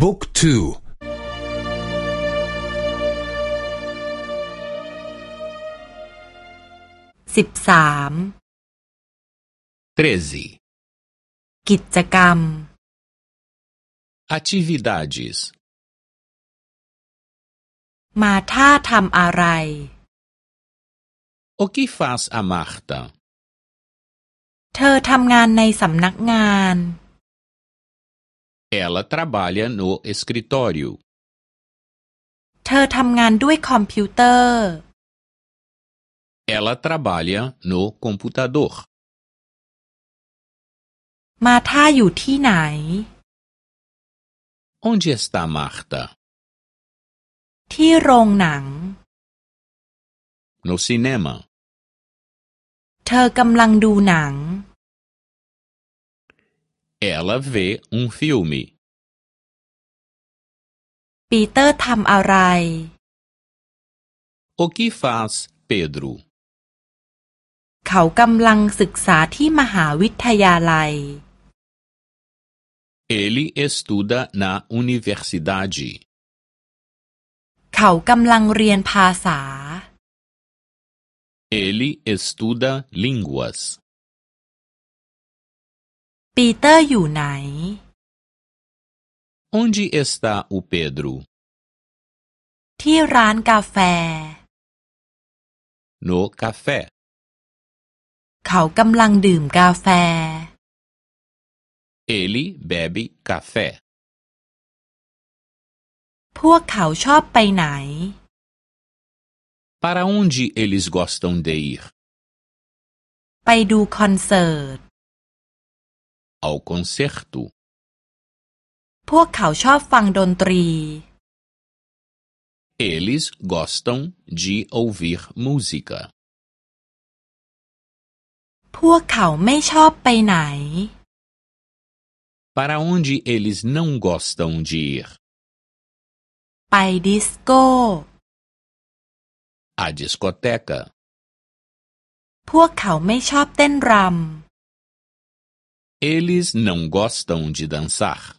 บุ๊กทูสิบสาม treze กิจกรรม atividades มาท่าทำอะไร o que faz a Marta เธอทำงานในสำนักงาน ela trabalha no escritório เธอทำงานด้วยคอมพิวเตอร์ ela trabalha no computador มาท่าอยู่ที่ไหน onde está Marta ที่โรงหนัง no cinema เธอกำลังดูหนัง ela vê um filme ปีเตอร์ทำอะไร o que faz Pedro เขากำลังศึกษาที่มหาวิทยาลัย ele estuda na universidade เขากำลังเรียนภาษา ele estuda línguas ปีเตอร์อยู่ไหน onde está o Pedro ที่ร้านกาแฟ no café เขากำลังดื่มกาแฟ ele bebe café พวกเขาชอบไปไหน para onde eles gostam de ir ไปดูคอนเสิร์ต ao concerto พวกเขาชอบฟังดนตรี eles gostam de ouvir música พวกเขาไม่ชอบไปไหน para onde eles não gostam de ir ไปดิสโก้ a discoteca พวกเขาไม่ชอบเต้นรำ eles não gostam de dançar